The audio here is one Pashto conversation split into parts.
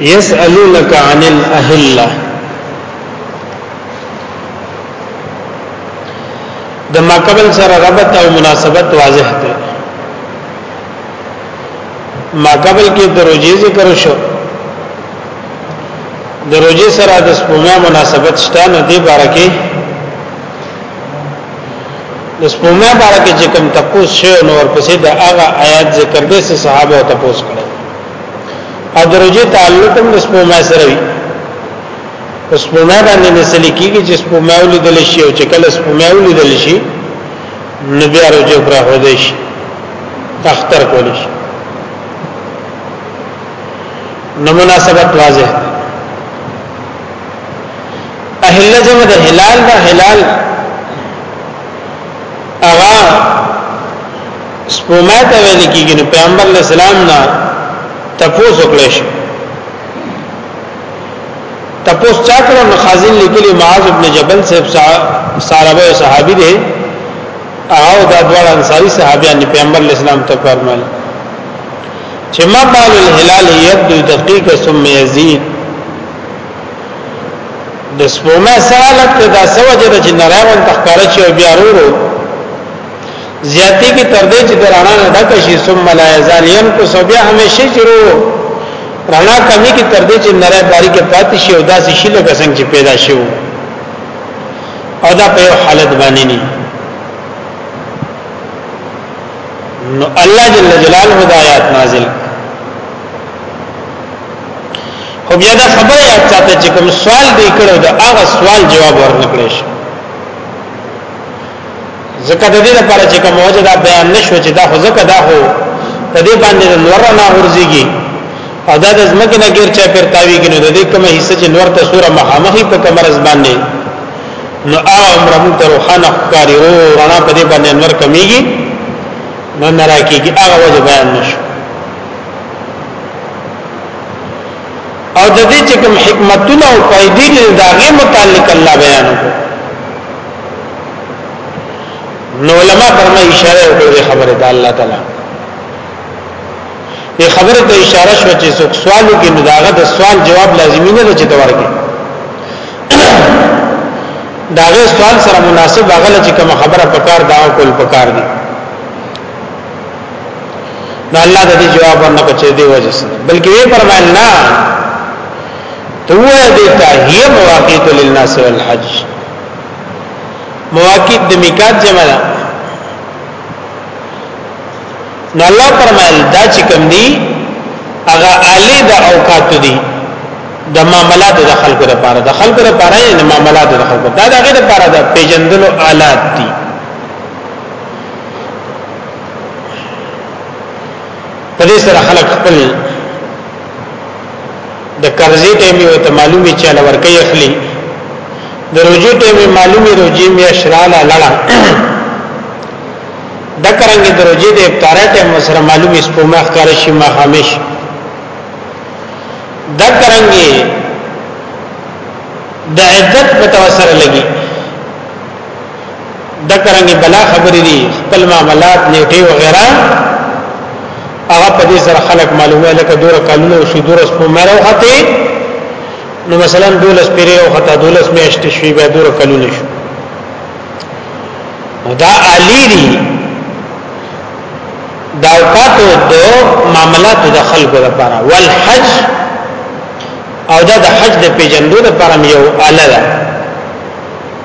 يسألونك عن الاهله د ما قبل سره ربط او مناسبت واضح دی ما قبل کې د روزي ذکر شو د روزي سره د سپومه مناسبت شته نه دی بارکه د سپومه بارکه چې کوم تپوس شو نو ورپسې د هغه آیات ذکر دې صحابه تپوس کړو او درجه تعلق هم د سپومه سره وي سپومه باندې نسل کیږي چې سپومه ولیدل شي او چې کله سپومه ولیدل شي نو بیا رجو پر هودې شي تختر کول شي نو مناسبت واضح اهل جمع د هلال د هلال اغا سپومه ته ویل کېږي نو پیغمبر علی السلام نه تپوس وکړي شي تپوس چا کړو نو خازن لیکلي معاذ ابن جبل صاحب صحابه او صحابي دي او دا دوه انصاري صحابيان پیغمبر علی السلام ته فرمایل چې ما قال الهلال يبدو دقيقه ثم يزيد د سپومه سالت دا سوجه د جنرالن تخکارچ او بیا ورو زیاتی کی تر دې چې رڼا نه ډک شي ثم لا یزال ينقص بیا همیشه چرو رڼا کمی کی تر دې چې نره باریک پاتې شي او داسې شي لکه څنګه چې پیدا شي او دا په حالت باندې نه نو الله جل جلاله هدایت نازل خو بیا دا خبره یاد ساته چې کوم سوال دی کړو دا هغه سوال جواب ورنکړي شي ځکه د دې لپاره چې کوم وجه دا بیان نشو چې دا خو ځکه دا خو په دې باندې نور نه ورځيږي او دا د ځمکې نه غیر چا پر تاوی کې نو د دې کومه حصہ چې نور ته سوره مخامخي په کمرز باندې نو هغه عمر موږ ته روحانه ښکاری او رڼا په دې باندې نور کمیږي نو نه راکیږي هغه وجه بیان نشو او د دې چې کوم حکمتونه او فائدې دي دا غي متعلق الله بیان وکړي نو علماء فرمای اشاره وکړي خبره د الله تعالی په خبره ته اشاره شو چې څوک سوالو کې نو داغه د سوال جواب لازمي نه چې دا ورکړي داغه سوال سره مناسب هغه چې کوم خبره پکار دا او کول پکار دي نو الله د دې جواب ورنکړي چې دی وجه بلکې یې فرمایل نه تو دیتا هی مواقیت للناس والحج مواقیت د میقات جمع ده نو الله فرمایل دا چې کوم دي هغه الی د اوقات دي د معاملات د خلکو لپاره د خلکو لپاره نه د معاملات د خلکو دا دغه لپاره د پیجندلو آلات دي په دې سره خلک خپل د قرضې ټیم یو ته معلومي چې له ورکې اخلي د روجي ټیم معلومي روجي میا شراله لړا د کرنګ د روجي د افطار ټیم سره معلومي سپومخ کار شي ما خامش د کرنګ د عدت متوسره لګي د کرنګي بلا خبرې دي خپل معاملات نیټه وغیرہ هغه په دې سره خلک معلومه لکه دور کالونه او شي دور سپو مره وخته نو مثلا دولس پیره او خطا دولس میاشت شوی به دور کالونه شو دا عالی دی دا اوقاتو د معاملات د خلکو لپاره والحج او دا د حج د پیجندو لپاره یو اله ده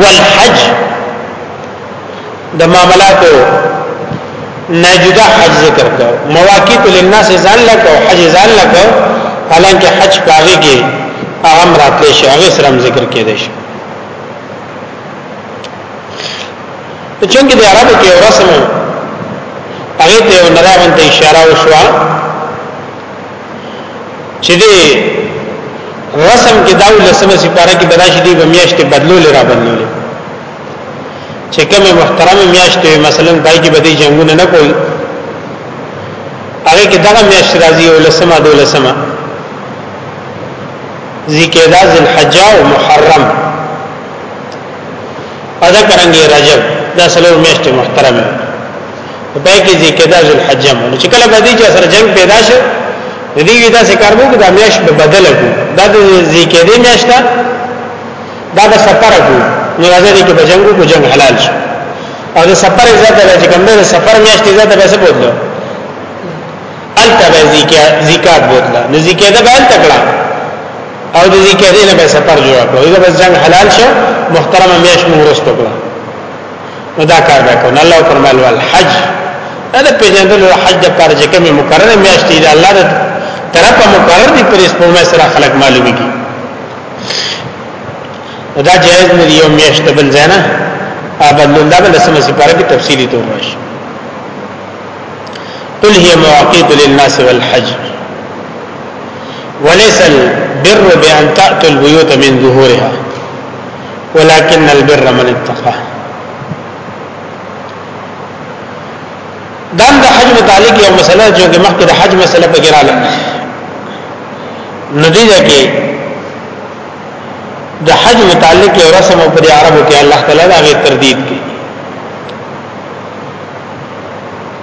والحج د معاملاتو نه جدا حج ذکر کړ مواقیت للناس ځان لکه او حج ځان لکه حالانکه حج پاږي کې اهم راتلی شي هغه سره ذکر کېدې شي چونکه د عربو کې رسم هغه ته نراوند اشاره وشوه چې دې رسم کې داو لسمه سپاره کې بداشي دی به میاشت بدلول را بدلول چې کومه محترمه میاشت مثلا دای کې بدی جنگونه نه کوي هغه کې دغه میاشت راځي او لسمه دو لسمه ذکیدا ذل حج او محرم ادا کرانګي رجب دا سلو میاشت محترمه په پای کې ذکردا ذل حجم نو چې کله باندې چې سره جنگ پیدا شو دې وی دا ذکر وو دا میاش په بدل کو دا د ذکر دې میاش دا دا د سفر کو نو راځي دې کې په جنگو کو جنگ حلال شو او د سفر عزت له چې کوم د سفر میاش دې ته پیسې بوتلو الته به ذکر زکات بوتلا نو ذکر دا به تکړه او د ذکر دې نه به سفر جوړ کړو دا بس جنگ حلال شو محترم میاش مو ورستو کړو نو دا کار به کو نه الله فرمایل ول حج دا پیژندل حج د پر چې کومه مقرره میاشتې د الله د طرفه مقرر دي پر اسپومه سره خلق معلومي کی دا جائز نه یو میاشت بل زنه ابدلون دا بل سم سپاره په تفصیلی تور راشي قل هي مواقيت للناس والحج وليس البر بأن تأتوا البيوت من ظهورها ولكن البر من اتقى دام د حج متعلق یو مسله چې د مخکې د حج مسله په ګراله ندی ده کې د حج متعلق یو رسم او پر عربو کې الله تعالی دا غي تردید کوي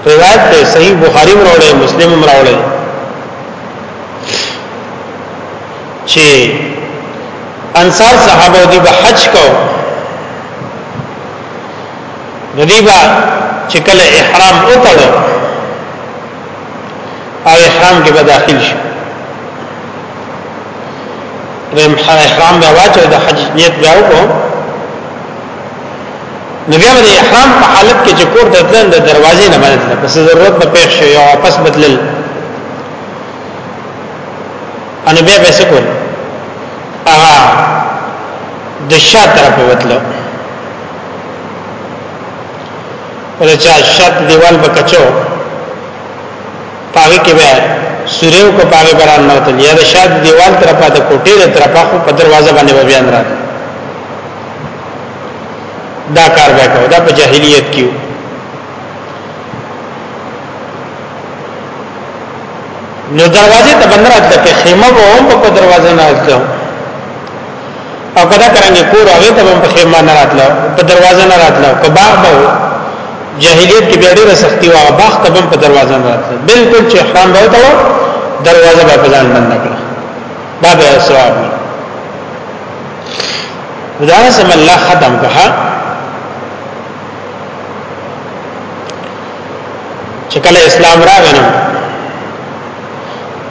روایت ته صحیح بخاری وروړي مسلم وروړي چې انصار صحابه دی به حج کو نو دی با چې کله احرام وتړو او احرام کې به داخل شي رم احرام به واچو د حج نیت به وکړو نو بیا د احرام په حالت کې چې کور ته تلل د دروازې نه باندې پس ضرورت په پیښ شو یا واپس بدلل انو بیا به سکول هغه د شا طرف وتلو ولچا شات دیوال بکچو پاګه کې به سوریو کو پاګه بران مرته یا د شات دیوال طرفه د کوټې د طرفه خو په دروازه باندې به بیان راځي دا کار وکاو دا په جاهلیت کې نو دروازه ته بندر اتل کې خیمه به هم په دروازه نه اتل او کدا کرانګي کور هغه ته هم په خیمه نه اتل په دروازه نه اتل په باغ به جاهلیت کې بیا ډیره سختی واه باغ ته هم په دروازه نه اتل بالکل چې حرام به وته دروازه به په ځان بند کړ دا به ثواب دا سم الله ختم کړه چې کله اسلام راغی نو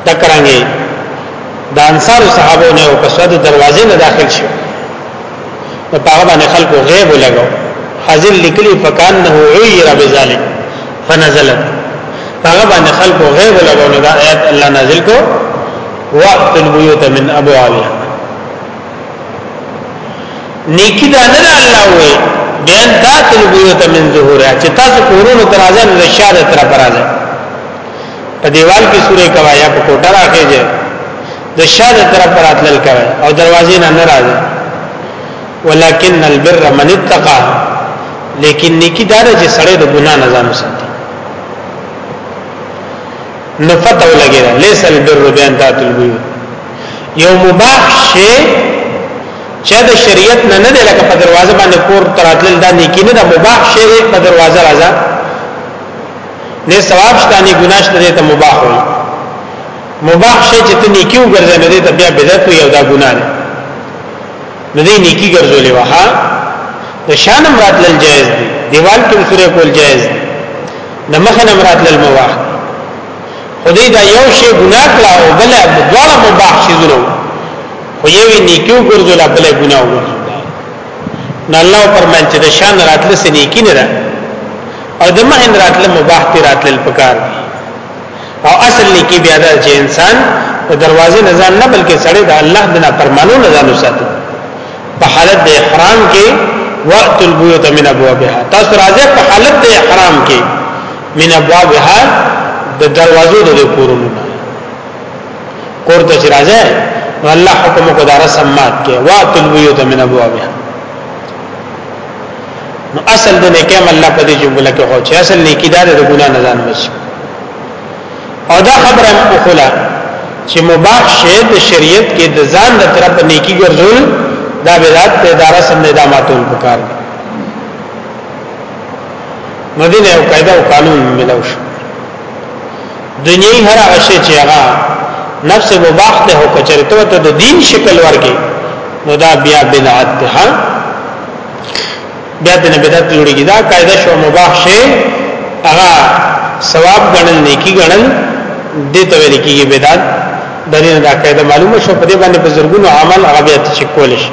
دا کرانګي د انصار صحابه نه او کسواد دروازې نه داخل شو په هغه باندې خلکو غیب لګو حاضر لیکلی فکان نه عیر بذلک فنزلت هغه باندې خلکو غیب لګو نو دا آیات الله نازل کو وقت البیوت من ابوابها نیکی دا نه الله وې بیان دا تلبیوت من ظهورها چې تاسو کورونو تر ازان د شاده تر پرازه په دیوال کې سورې کوا یا په کوټه راخېږي د شاده تر پراتل کوي او دروازې نه ناراضه ولکن البر من اتقى لیکن نیکی دا چې سړی د ګناه نه ځان وساتي نو فتو لګیږي ليس البر بیان ذات البيوت یو مباح شی چې د شریعت نه نه لکه په دروازه باندې کور تراتل دا نیکی نه د مباح شی په دروازه راځه نه ثواب شته نه ګناه شته ته مباح وي مباح شی چې ته نیکی وګرځې نه ته بیا بدعت وي او دا ګناه نه نه دی نیکی ګرځولې وه د شانم راتل جایز دی دیوال کې سورې کول جایز دی د مخنم راتل مباح خدای دا یو شی ګناه کړه او بل دواړه مباح شي زرو خو یو نیکیو ګرځول بل ګناه وګرځول نو الله پرمن چې د شان راتله سې نیکی نه ده او د مهن راتله مباح تی راتل پکار دی او اصل نیکی بیا دا چې انسان د دروازې نه ځان نه بلکې سړی د الله د نافرمانو نه ځان وساتي په حالت د احرام کې وقت البیوت من ابوابها تاسو راځه په حالت د احرام کې من ابوابها د دروازو د کورونو کور ته چې راځي نو الله حکم کو دار سمات کې واتل ویو ته من ابوابها نو اصل د نیکه الله په دې جمله کې هو چې اصل نیکی دار د ګنا نه ځان بچ او دا خبره په خلا چې مباح شی د شریعت کې د ځان د طرف نیکی ګرځول دا بدعت ته دار سم نه داماتول پکار دی نو دې یو قاعده او قانون ملو شو دنیوي هر هغه شی چې هغه نفس مباح ته او کچرته ته د دین شکل ورګي نو دا بیا بدعت ده بیا د بدعت جوړیږي دا قاعده شو مباح شی هغه ثواب ګڼل نیکی ګڼل دې ته ویل کیږي بدعت درې دا قاعده معلومه شو په دې باندې بزرګونو عمل هغه بیا چې کول شي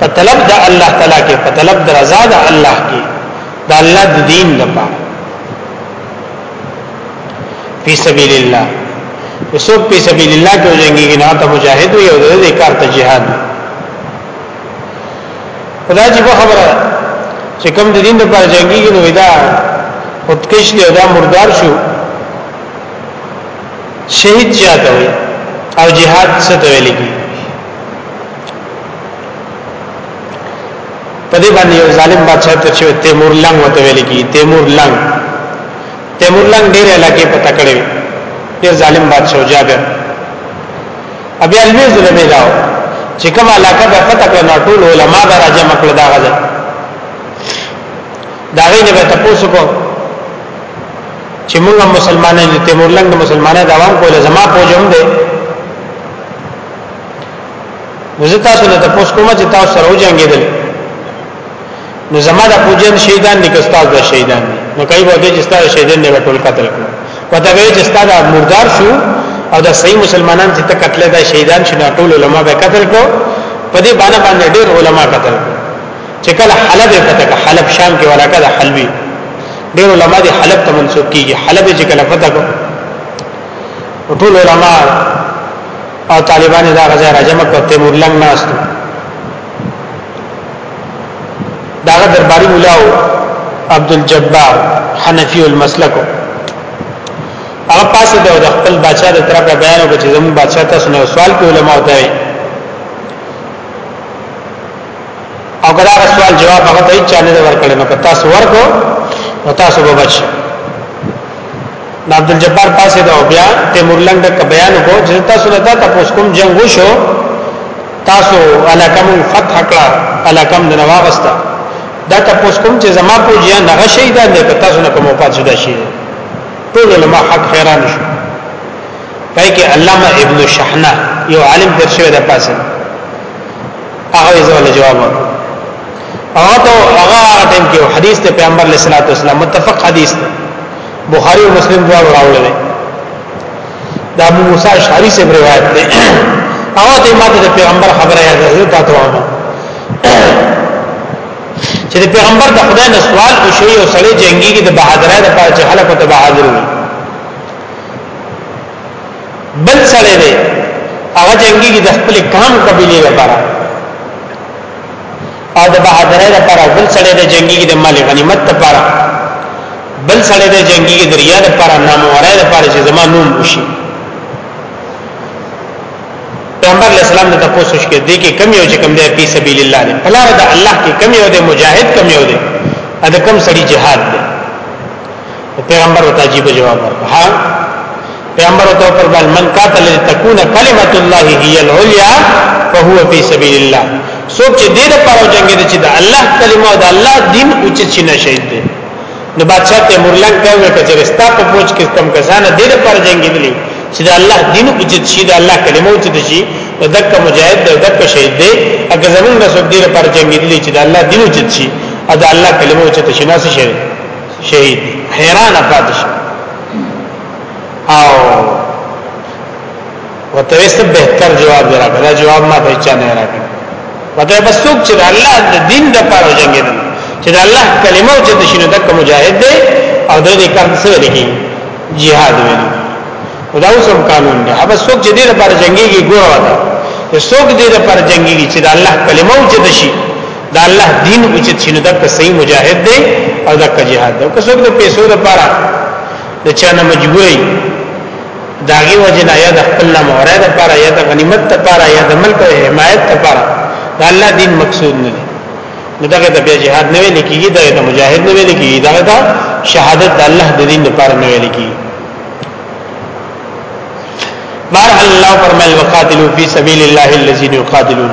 په طلب د الله تعالی کې په طلب د رضا د الله کې د الله د دین لپاره فی سبیل الله وسوک فی سبیل الله کې وځيږي نه ته مجاهد وي او د دې کار ته jihad خدا جی په خبره چې کوم د دین لپاره جنگي نو دا خودکش دی دا مردار شو شهید چاته وي او jihad څه ته ویل کیږي په دې باندې یو ظالم بادشاہ ته چې تیمور لنګ وته ویل کی تیمور لنګ تیمور لنګ ډېر علاقې په تکړه ډېر ظالم بادشاہ جابر ابي علوي ظلم داو چې کوم علاقه به فتح کړه نو ټول علما به راځي مکړه دا غزه دا غي نه به تاسو کو چې موږ مسلمانان دي تیمور لنګ مسلمانان د عوام کوله زما پوجم دي نو زه تاسو نه تاسو کوم چې تاسو سره وجنګیدل نو زما د پوجن شهیدان دي که استاد د شهیدان دي نو کوي وو چې استاد شهیدان نه ټول قتل کړو وته وی چې استاد مردار شو او د صحیح مسلمانان چې قتل دا شهیدان شنه ټول علما به قتل کړو په دې باندې باندې ډېر علما قتل چې کله حلب فتح حلب شام کې ولاکه د حلبي ډېر علما دي حلب ته منسوب کیږي حلب چې کله فتح ټول علما او طالبان دا غزا راجمه کړ تیمور لنګ ناس دا درباري مولاو عبد الجبار حنفي المسلک هغه پاسې د خپل بچا د طرفه بیان وکړ چې زموږ بچا تاسو نه سوال کوي علما ته او کله هغه سوال جواب هغه ته چا نه ورکړي نو تاسو ورکو نو تاسو به بچ د عبد الجبار پاسه دا بیا تیمور لنګ کا بیان کو چې تاسو نه تاسو کوم جنگ وشو تاسو علاقم فتح کړه علاقم د نواغستا دا تاسو کوم چې زما په جیا نه شي دا نه تاسو نه کوم پات شي دا شي ټول علماء حق خیران شو پای کې علامه ابن شحنه یو عالم درشه ده پاسه هغه زول جواب ورکړ او ته هغه ټیم کې حدیث ته پیغمبر علیه الصلاۃ والسلام متفق حدیث ده بخاری او مسلم دواړو راوړل دا ابو موسی اشعری سے روایت ده هغه ته ماته د پیغمبر خبره یاد ده تا ته وامه چې د پیغمبر د خدای نه سوال او شی او سړی جنگي کې د بهادرۍ لپاره چې خلکو ته بهادر وي بل سره دی هغه جنگي د خپل کام قبيله لپاره او د بهادرۍ لپاره بل سره دی جنگي د مال غنیمت لپاره بل سره دی جنگي د ریا لپاره ناموړای لپاره چې زما نوم وشي پیغمبر علیہ السلام ته تاسو شکه دي کې کم یو چې کم دی په سبیل الله دی پلار د الله کې کم یو دی مجاهد کم یو دی ا د کم سړي جهاد دی پیغمبر ته عجیب جواب ورکړ ها پیغمبر ته فرمایل من قاتل لتكون كلمه الله هي العليا فهو في سبيل الله سوچ دې د پاره جنگ دي چې د الله کلمه او د الله دین اوچ چې نشید دي نو بادشاہ ته مرلنګ کوي چې رستا په پوج کې کم کسان دې د پاره جنگ دي چې د الله دین اوچ چې د الله کلمه اوچ دي چې دک مجاهد دی دک شهید دی اګه زمونږ سب دې د پاره جنگ دي چې د الله دین اوچ چې او د الله کلمه اوچ ته شناسي شي شهید حیران پاتې شو او وته یې څه بهتر جواب راکړ دا جواب ما ته چا نه راکړ وته بس څوک چې الله د دین د پاره جنگیدل چې د الله کلمه چې د شنو دک مجاهد دی او د دې کار څه لګي jihad وی دا اوس هم قانون دی هغه څوک چې دې لپاره جنگيږي ګوره وته څوک دې لپاره جنگيږي چې د الله کلمه چې د شي دا الله دین اوچت شنو دا که صحیح مجاهد دی او دا که جهاد دی که څوک د پیسو لپاره د چانه مجبورای داغي وجنا یا د خپل مورای لپاره یا د غنیمت لپاره یا د ملک حمایت لپاره دا الله دین مقصود نه دی نو دغه د بیا جهاد نه ویل کیږي دغه د مجاهد نه ویل کیږي دغه د شهادت د الله د دین لپاره نه ویل کیږي بار الله فرمایل وقاتلو فی سبیل الله الذین یقاتلون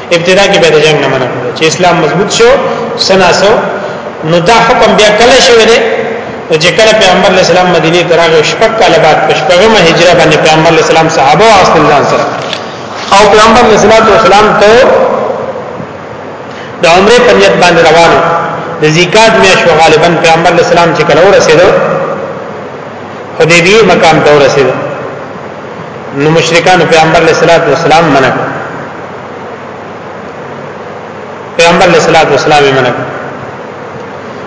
ابتدا کې به د جنگ نه منع چې اسلام مضبوط شو سنا سو نو دا حکم بیا کله شوی دی او چې کله پیغمبر علی السلام مدینه ته راغی شپږ کاله بعد پښپغمه هجرت باندې پیغمبر علی السلام صحابه او اصل ځان سره او پیغمبر علی السلام ته د عمره په نیت باندې روانو د زکات میاشت غالبا پیغمبر علی السلام چې کله ورسېدو حدیبیه مقام ته ورسېدو نو مشرکان پیغمبر علیہ الصلوۃ والسلام منع پیغمبر علیہ الصلوۃ والسلام یې منل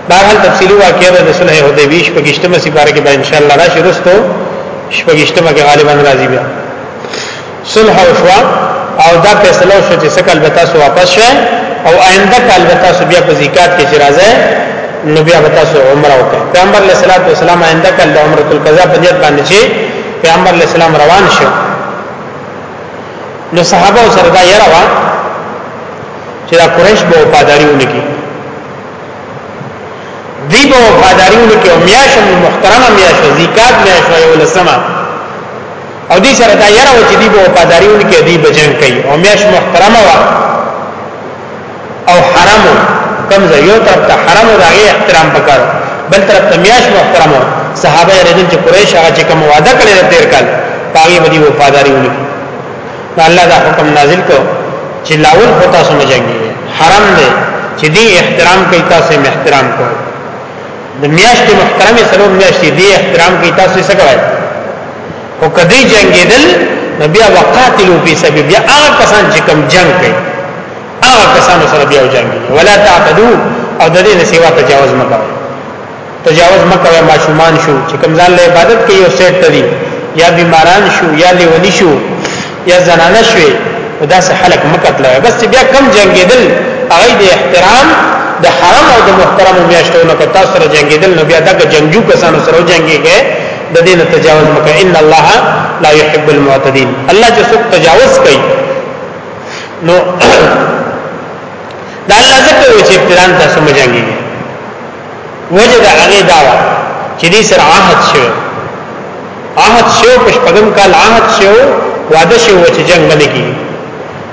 بهر تفصیلی واقعیت د صلح حدیبیه شپږشتمه سپاره کې به ان شاء الله راشي رستو شپږشتمه کې غالبا راځي بیا صلح او شوا او دا فیصله شو چې څنګه البته سو واپس شي او آینده کال به تاسو بیا په زکات کې شرازه نو بیا به تاسو عمره وکړئ پیغمبر علیہ الصلوۃ والسلام آینده کال عمره القضاء په نیت باندې چې پیغمبر علیہ السلام روان شو نو صحابه سره دا یره وا چې دا قریش به وفاداری ونکي دی به وفاداری ونکي او میاشه محترمه میاشه زکات میاشه یو لسمه او دې سره دا یره و چې دی به وفاداری ونکي دی به جنگ کوي او میاشه محترمه وا او حرم کوم ځای یو طرف ته حرم او دغه احترام پکار بل طرف ته میاش محترم صحابه رضوان چې قریش هغه چې کوم وعده کړی د تیر کال پاغي باندې وفاداری ونی الله دا حکم نازل کو چې لاول پتا سمجهږي حرم دی چې دی احترام کوي تاسو یې احترام کو د میاشتې محترمه سلام میاشتې دی احترام کوي تاسو یې څه کوي او کدی جنگیدل نو بیا وقاتلو فی سبیل بیا هغه کسان چې کم جنگ کوي هغه کسان سره بیا جنگ ولا تعتدو او د دې سیوا تجاوز مکه تجاوز مکه ما شومان شو چې کم ځان له عبادت کوي او سیټ تدي یا بیماران شو یا لیونی شو یا زنانه شوي دا سه حلق مکه تلای بس بیا کم جنگیدل هغه د احترام د حرم او د محترم میاشتو نه کتا سره جنگیدل نو بیا دغه جنگجو کسانو سره جنگیږي د دې نه تجاوز مکه ان الله لا يحب المعتدين الله چې څوک تجاوز کوي نو دا الله ذکر و چې پلان تاسو مجنګي وجه دا هغه دا چې دې سره عهد شوی عهد شو پښپغم کال عهد شو وعده شو چې جنگ باندې کیږي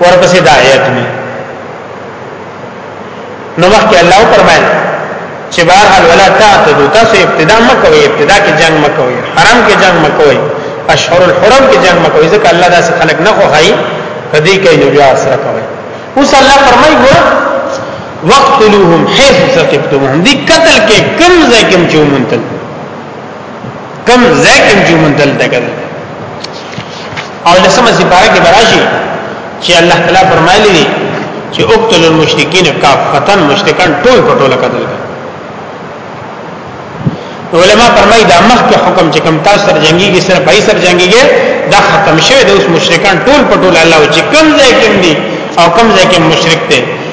ورپسې دا آیت دی نو مخکې الله فرمایل چې بهر حال ولا تعتدوا تاسو ابتدا مکوئ ابتدا کې جنگ مکوئ حرام کې جنگ مکوئ اشهر الحرم کې جنگ مکوئ ځکه الله دا څه خلق نه خوښي کدی کوي نو بیا سره کوي اوس الله فرمایي ګور وقتلوهم حيث ثقفتمهم دي قتل کې کم ځای کې چې مونتل کم زکم چې مونږ دلته کړل او لسمه سپاره کې براشي چې الله تعالی فرمایلی دی چې اقتل المشرکین کافتن مشرکان ټول په ټوله قتل علماء فرمایي دا مخکې حکم چې کم تاسو سره جنگي کې سره پای سره جنگي کې دا ختم شوی د اوس مشرکان ټول په ټوله الله چې کم زکم دي او کم زکم مشرک دي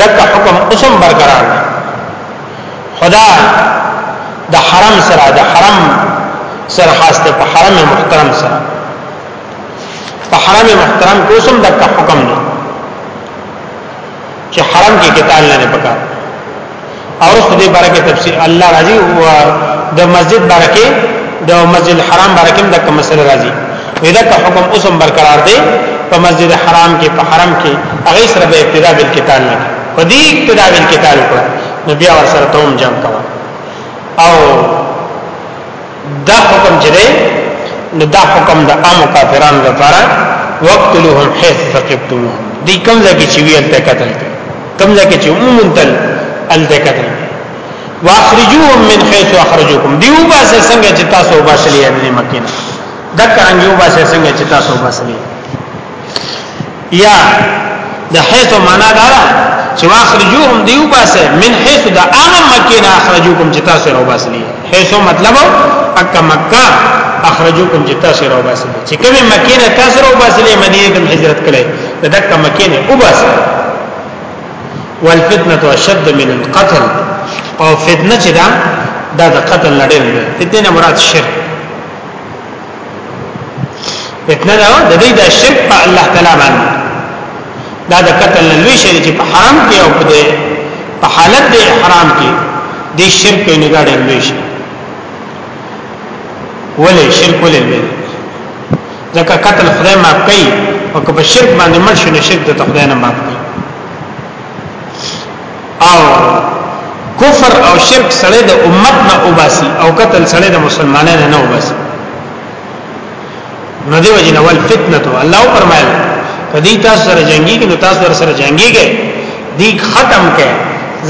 دغه حکم اوسم برقرار دی خدا د حرم سره د حرم سره خاص ته په حرم محترم سره په حرم محترم کې اوسم دغه حکم دی چې حرم کې قتال نه پکار او رسو دې برکه تفسیر الله راضي او د مسجد برکه د مسجد الحرام برکه د کوم مسله راضي ودا که حکم اوسم برقرار دی په مسجد حرام کې په حرم کې هغه سره به ابتدا بالقتال نه په دې ابتدا بالقتال کړه نو بیا ور سره توم جام کوا او دا حکم چې دی نو دا حکم د عام کافرانو لپاره وقتلهم حيث ثقفتموهم دي کوم ځای کې چې ویل ته قتل کوم ځای کې چې عموما تل ال ته قتل واخرجوهم من حيث اخرجوكم دیو باسه څنګه چې تاسو وباسلې د مکینه دکرنګ یو باسه څنګه چې تاسو وباسلې یا د حيث معنا دا ده چې واخرجوهم دیو باسه من حيث دا هغه مکه نه اخرجوکم چې تاسو راو باسلی حيث مطلب اک مکه اخرجوکم چې تاسو راو باسلی چې کومه مکه نه تاسو راو باسلی مدینه ته هجرت کړي د دک مکه نه او باسه والفتنه اشد من القتل او فتنه چې دا دا د قتل لړل فتنه مراد شرک فتنه دا د دې د شرک په الله تعالی باندې دا د قتل لوی شری چې په حرام کې او په دې په حالت د احرام کې د شرک نه غاړې لوی شي ولې شرک ولې لوی ځکه قتل خدای معاف کوي او که په شرک باندې مرشي نو شرک د خدای نه معاف کوي او کفر او شرک سره د امت نه وباسي او قتل سره د مسلمانانو نه وباسي نو دی وجه نه ول فتنه تو الله فرمایل کدی تاسو سره جنگي کې نو تاسو سره سره جنگي کې دی ختم کې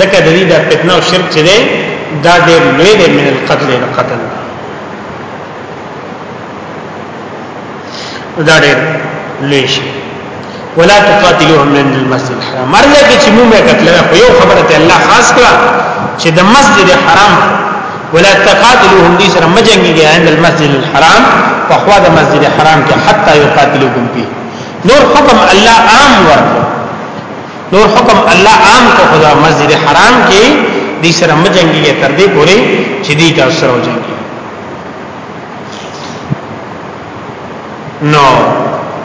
زکه د دې د فتنه او شرک چې دی دا دې لوی دی من القتل نه قتل دا ډېر لوی شي ولا تقاتلوهم من المسجد الحرام مرګه کې چې موږ قتل خو یو خبره ته الله خاص کړه چې د مسجد حرام ولا تقاتلوهم دي سره مجنګي عند المسجد الحرام په خوا د مسجد حرام کې حتا یقاتلوکم فيه نور حکم الله عام ورکړ نور حکم الله عام کو خدا مسجد حرام کې دي سره مجنګي تر دې پوري چې دي تاسو سره وجنګي نو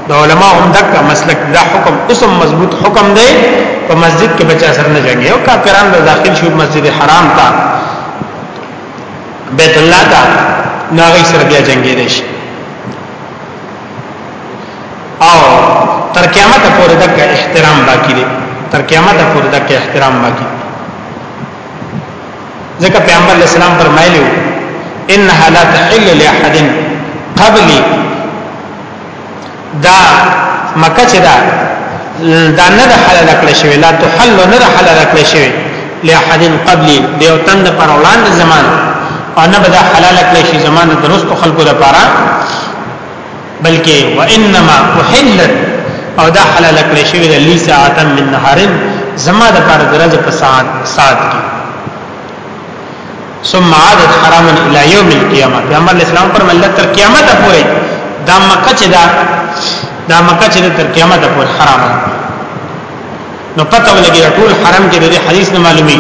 د علماء هم دغه مسلک دا حکم اسم مضبوط حکم دی په مسجد کې بچا سره نه جنگي او کافرانو د داخل شو مسجد حرام ته بیت الله ته ناغي سره بیا جنگي دي شي او تر قیامت پورې دغه احترام باقی دی تر قیامت پورې دغه احترام باقی ځکه پیغمبر علیه السلام فرمایلی انها لا تحل لاحد قبلي دا مکه چې دا دا نه د حلال کړی شوی لا تحل نه د حلال کړی شوی لاحد قبلي د یو تند پر وړاندې زمان او نه به دا حلال کړی شي زمانه درست خلکو لپاره بلکې وانما احلت او دا حلال کړی شوی د لی ساعت من نهار زما د پر درځ په ساعت ساعت کې ثم عادت حراما الى يوم القيامه پیغمبر اسلام پر ملت تر قیامت پورې دا مکه چې دا دا مکه چې تر قیامت پورې حرام نو پته ولګي ټول حرام کې د حدیث نه معلومي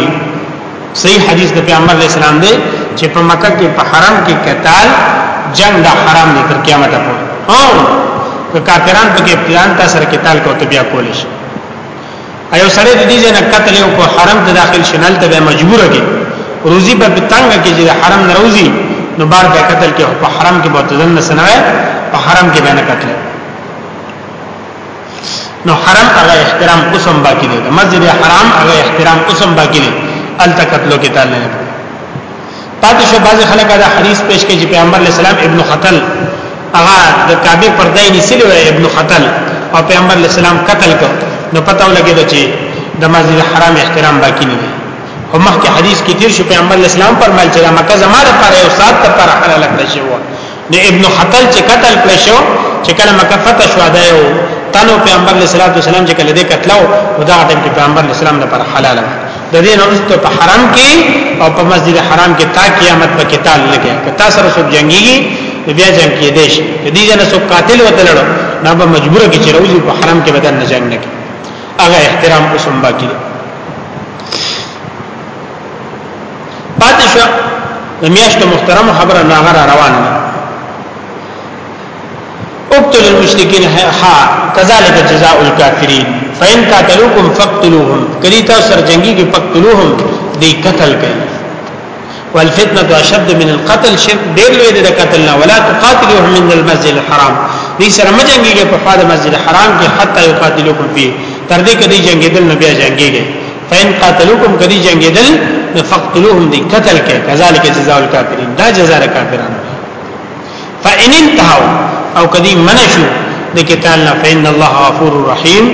صحیح حدیث د پیغمبر علی السلام دی چې په مکه کې په حرم کې قتال جنگ دا حرام دی تر قیامت پورې او که کافران په کې پلان تا سره قتال کو ته بیا کول شي ایو سره د دې نه قتل یو کو حرم ته داخل شنل ته مجبور کې روزي په تنګ کې چې حرم نه روزي نو بار به قتل کې په حرم کې بوتدن نه سنوي په حرم کې به نه قتل نو حرم هغه احترام اوسم باقی دی مسجد حرام هغه احترام اوسم باقی دی التکتلو کې تعالی نه پاتې شو بعض خلک دا حدیث پیش کوي چې پیغمبر علی السلام ابن خطل هغه د کعبه پردای نیسل و ابن خطل او پیغمبر علی السلام قتل کړ نو پته ولګید چې د مسجد حرام احترام باقی نه دی او مخکې حدیث کې تیر شو پیغمبر علی السلام فرمایل چې مکه زماره پر یو سات تر پر حلال کړی شو د ابن خطل چې قتل کړ شو چې کله مکه فتح شو دا یو تنو پیغمبر علیه الصلاۃ والسلام چې کله دې قتلو او دا ټیم کې پیغمبر علیه السلام لپاره حلال و د دې نوښت په حرم کې او په مسجد حرام کې تا قیامت په قتال لګي که تاسو سره څوک جنگي بیا جنگ کې دیش دې جن څوک قاتل وته لړو نه به مجبور کې چې روزي په حرم کې بدن نه جنگ نه هغه احترام اوسم باقی دی پاتې شو د میاشت محترم خبره ناغه را روان دي اقتل المشرکین ها کذالک جزاء الکافرین فین قاتلوکم فقتلوهم کدی تاسو سره جنگی کې فقتلوهم دی قتل کړي والفتنه اشد من القتل شرک ډیر لوی دی د قتل نه ولا تقاتلوهم من المسجد الحرام دې سره مجنګي کې په فاده مسجد حرام کې حتی یقاتلوکم فيه تر دې کدی جنگیدل نبي جنگيږي فین قاتلوکم کدی جنگیدل فقتلوهم دی قتل کې کذالک جزاء الکافرین دا جزاء کافرانو فإن انتهوا او کدی منشو د قتال نه فإن الله غفور رحیم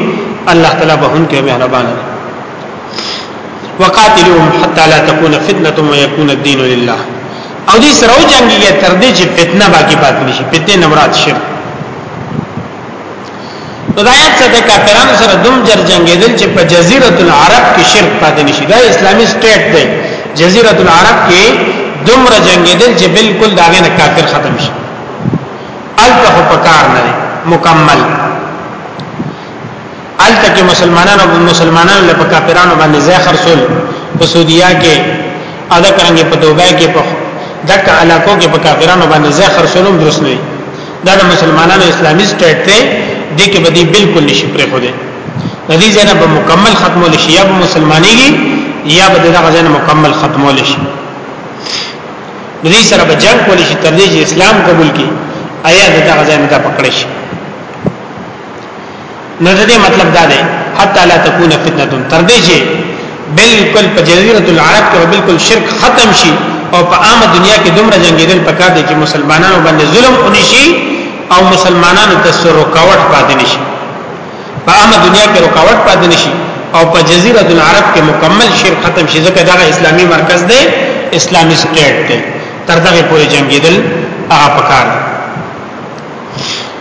الله تعالی به هم کې مهربان دی وقاتلوهم حتى لا تكون فتنه ويكون الدين لله او دې سره جنگي تر دې چې فتنه باقی پاتې نشي فتنه نه مراد شرک نو دا یاد ساته کافرانو سره دوم جر جنگیدل چې په جزیره العرب کې شرک پاتې نشي دا اسلامي سټیټ دی جزیره العرب کې دومره جنگیدل چې بالکل دا غنه کافر ختم شي الته په کار نه مکمل الته کې مسلمانانو او مسلمانانو له کافرانو باندې ځای خرصول په سعودیا کې ادا کرانګي په دوبه کې په دک علاقو کې په کافرانو باندې ځای خرصولم درست نه دا د مسلمانانو اسلامي سټیټ دی د کې بدی بالکل نشي پرې خو دی د دې ځنه به مکمل ختمول شي یا به مسلمانېږي یا به دغه ځنه مکمل ختمول شي د دې سره به جنگ کول شي تر دې چې اسلام قبول کړي آیا دغه ځنه دا پکړ شي نو دې مطلب دا دی حتا لا تكون فتنه تر دې چې بالکل په جزیره العرب کې بالکل شرک ختم شي او په عامه دنیا کې دومره جنگیدل پکار دي چې مسلمانانو باندې ظلم ونی شي او مسلمانانو ته سر رکاوټ پاتې نشي په عامه دنیا کې رکاوټ پاتې نشي او په جزیره العرب کې مکمل شرک ختم شي ځکه دا اسلامي مرکز دی اسلامي سټیټ دی تر دغه پورې جنگیدل هغه پکار دي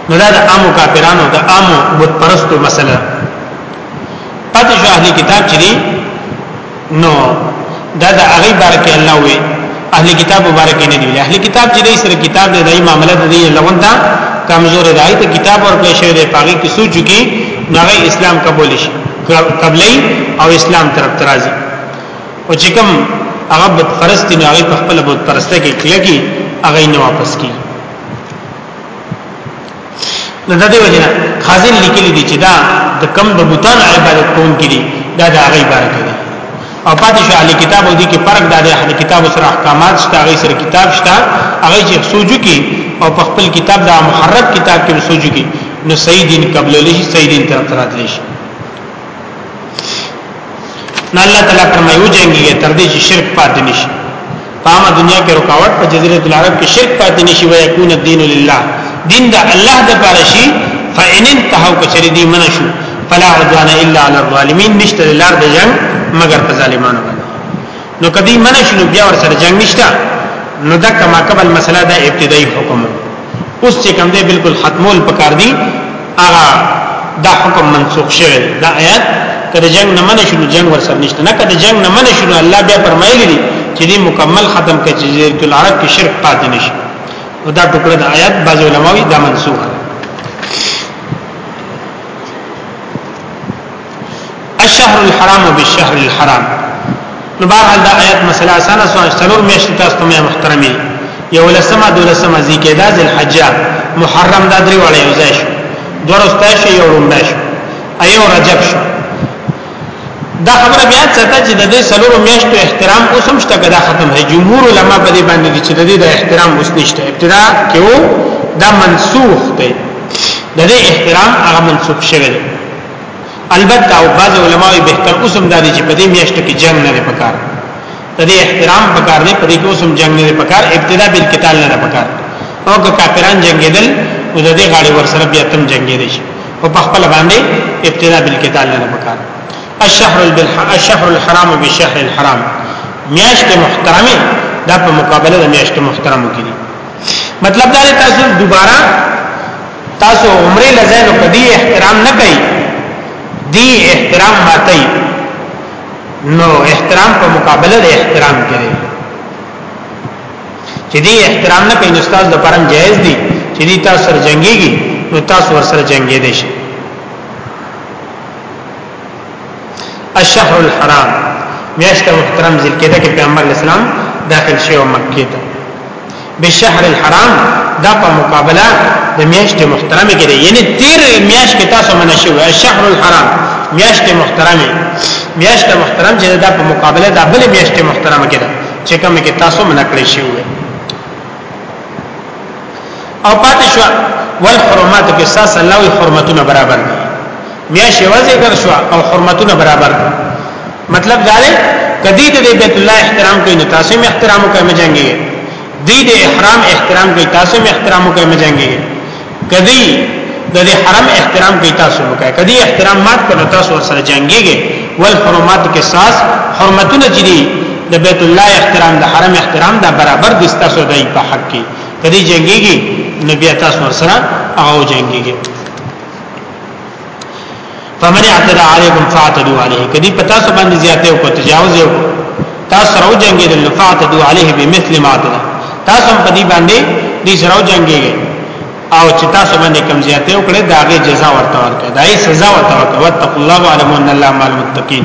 نو دا د عامو کافرانو د عامو بت پرستو مسله پاتې شو اهلي کتاب چې نو دا د هغه بارک الله وي اهلي کتاب مبارک نه دی اهلي کتاب چې دای سره کتاب دی دای معاملې د دې لغون دا کمزور دی ته کتاب ور پېښ دی پاګه کې سوچو کې نغه اسلام قبول شي قبلې او اسلام طرف ترازي او چې کوم هغه بت پرستی نه هغه په خپل بت پرسته کې کلګي هغه نه واپس کی نو د دې وجنه خازن لیکلي دي چې دا د کم د بوتان عبادت کوون کړي دا د هغه عبادت دی او پاتې شو علي کتاب او دي کې فرق دا دی علي کتاب سره احکامات شته هغه سره کتاب شته هغه چې سوجو کې او په خپل کتاب دا محرک کتاب کې سوجو کې نو سیدین قبل لشي سیدین طرف ترات لشي نه الله تعالی فرمایو جنگي تر دې چې شرک پاتې نشي قام دنیا کې رکاوټ په جزیره العرب کې شرک پاتې نشي وي يكون الدين لله دین د الله د پاره شي فإن انتهوا کچری دی منع شو فلا عدوان الا على الظالمين نشته لار د جنگ مگر په ظالمانو نو کدی منه شنو بیا ور سره جنگ نشته نو دا کما قبل مسله دا ابتدایي حکم اوس چې کوم دی بالکل ختمول پکار دی هغه دا حکم منسوخ شوی دا آیات کله جنگ نه منه شنو جنگ ور سره نشته نه کله جنگ نه منه شنو الله بیا فرمایلی دی چې دې مکمل ختم کړي چې جزیرۃ العرب کې شرک پاتې نشي او دا ټکړه د آیات بعض علماوی دا منسوخ الشهر الحرام بالشهر الحرام نو بهرحال دا آیت مسله اسانه سو اشترور میشت تاسو ته محترمي یو لسمه دولسمه ذکر دا ذل حجه محرم دا درې وړه یو ځای شو دورسته شو یو لومړی شو ایو رجب شو دا خبره بیا څه چې د دې سلور میشتو احترام اوس هم شته کدا ختم هي جمهور علما په دې باندې چې د دې د احترام اوس نشته ابتدا کې وو دا منسوخ دی د دې احترام هغه منسوخ شوی دی البته او بعض علما یې بهتر اوسم دادی چې په دې میاشت کې جنگ نه پکار ته دې احترام پکار نه په دې کې اوسم جنگ نه پکار ابتدا بل قتال نه پکار او که کافران جنگیدل او د دې غاړي ور سره بیا تم جنگیدل شي او په خپل باندې ابتدا بل قتال نه پکار الشهر بالح الشهر الحرام بالشهر الحرام میاشت محترمه دا په مقابله د میاشت محترمو کې دي مطلب دا تاسو دوباره تاسو عمره لزینو کدی احترام نه کوي دی احترام ماتي نو احترام په مقابله د احترام کوي چې دی احترام نه کوي نو استاد د پرم جایز دی چې دی تاسو سره جنگيږي نو تاسو ور سره جنگي دي شي الشهر الحرام میاشت محترم ذکرته کې پیغمبر اسلام داخل شو مکه ته بالشهر الحرام دا په مقابله د میاشت محترمه کې دی یعنی تیر میاشت کې تاسو منشي وای شهر الحرام میاشت محترمه میاشت محترم چې دا په مقابله د بل میاشت محترمه کې ده چې کوم کې تاسو منکړی شي وای او پاتې شو ول حرمت قصاص الله وی حرمتونه برابر دي میا شوا ذکر شو او حرمتونه برابر دي مطلب دا دی کدی د بیت الله احترام کوي نو تاسو هم احترام کوئ مجنګي دی د احرام احترام کوي تاسو هم احترام کوئ مجنګي کدی د دې حرم احترام کوي تاسو وکړئ کدی احترام مات کړو تاسو سره جنگيږي ول حرمات کې ساس حرمتونه جدي د بیت الله احترام د حرم احترام دا برابر دي تاسو دای په حق کې کدی جنگيږي نبي تاسو سره هغه جنگيږي فمن اعتدى عليكم فاعتدوا عليه کدی پتا سو باندې زیاته او تجاوز یو تاسو سره جنگي دل فاعتدوا عليه بمثل ما اعتدى تاسو په دې باندې دې سره جنگي او چې تاسو باندې کم زیاته او کړه داغه جزاء ورته ورکړه دای سزا ورته ورکړه وتق الله علم ان الله مع المتقين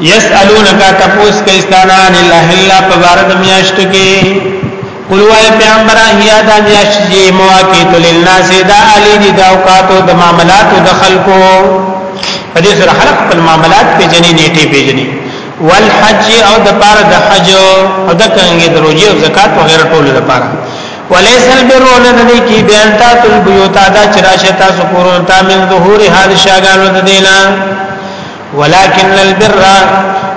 یسالونک تپوس کیستانا ان الله الا فبارد میاشت کې قل وای پیغمبر هيا دا میاشت چې مواقیت للناس دا علی دي دا اوقاتو د معاملات د خلکو په دې سره خلق په معاملات کې جنې نیټه پیژني والحج او د پاره د حج او د کنګې د روزي او زکات وغیرہ ټول د پاره وليس البر ولدني کی بیان تا تل بیوتا دا چراشتا سکورون تا من ظهور حال شاګانو د دینه ولكن البر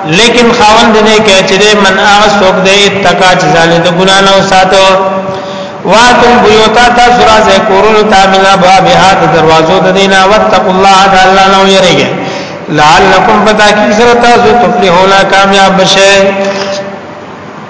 لیکن خاوند دې کې چې دې من هغه څوک دې تکا چې ځان دې ګنا نه وساتو واتو بيوتا تا سرا زه کورونو تا منا باب هات دروازو د دینا وتق الله د الله نو یریږي لعلکم بتاکی سره تاسو تفلحون کامیاب بشه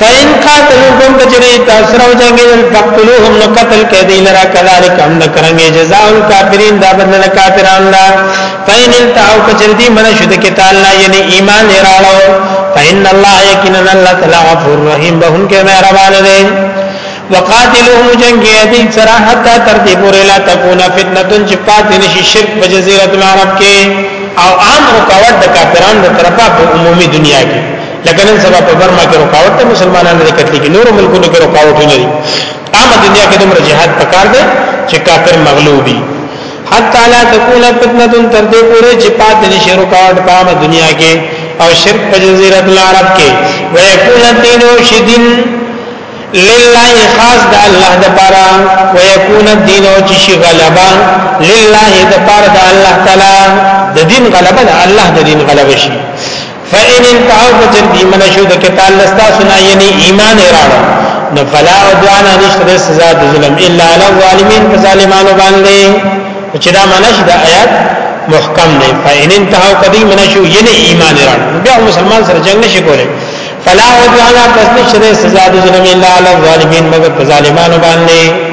فإن قاتلوكم کچری تاسو راو جنگیدل فقتلوهم نو قتل کدی لرا کذالک هم دکرنګي جزاء الکافرین دا بدل کافران دا فإن انتهوا کچری دی من شد کتال لا یعنی ایمان راړو فإن الله یقینا الله تعالی غفور رحیم بهون کې مهربان دی وقاتلهم جنگی دی سرا حتا تر دې پورې لا تکونه فتنه چې پاتې نشي شرک په جزیره العرب کې او عام رکاوټ د کافرانو ترپا په عمومي دنیا کې لکه نن سبا په برما کې رکاوټ ته مسلمانانو نه کتلی کې نور ملکونو کې رکاوټ نه دي عام دنیا کې دومره جهاد پکار دی چې کافر مغلوبي حتی لا تکون فتنه تر دې پورې چې پات نشي رکاوټ په عام دنیا کې او شرک په جزیره العرب کې ويكون الدين شدين لله خاص د الله د پاره ويكون الدين او چې غلبا لله د پاره د الله تعالی د دین غلبه د الله د دین غلبه شي فإن انتهوا فجردی من شو د قتال لستا سنا یعنی ایمان اراده نو فلا عدوان نشته سزا د ظلم الا علی الظالمین فظالمانو باندې چې دا منش د آیات محکم نه فإن انتهوا قدی من شو یعنی ایمان اراده بیا مسلمان سره جنگ نشي کولای فلا عدوان پس نشته سزا د ظلم الا علی الظالمین مگر فظالمانو باندې